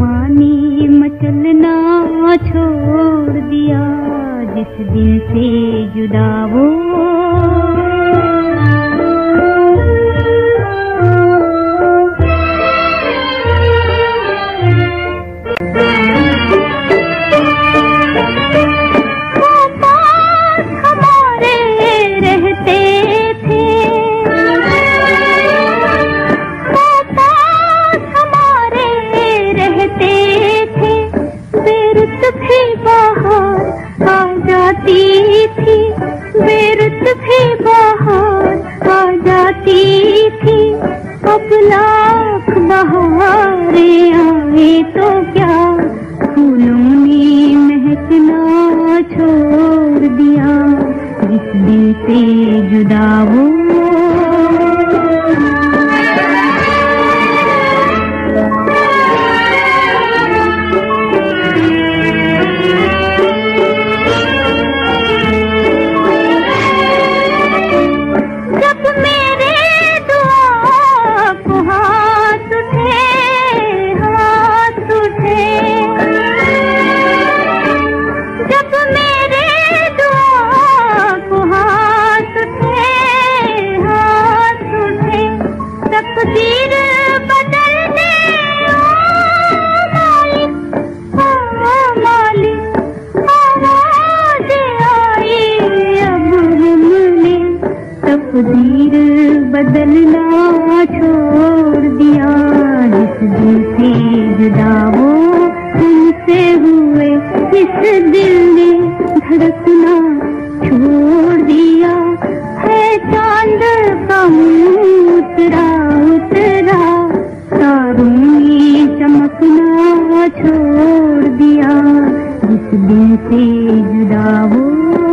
मानी मचलना छोड़ दिया जिस दिन से जुदा वो से जुदा हूँ तकदीर बदलना छोड़ दिया। इस दिल से जुदा वो तुमसे हुए, इस दिल ने धड़कना छोड़ दिया। है चाँद का उतरा उतरा, तारों चमकना छोड़ दिया। इस दिल से जुदा वो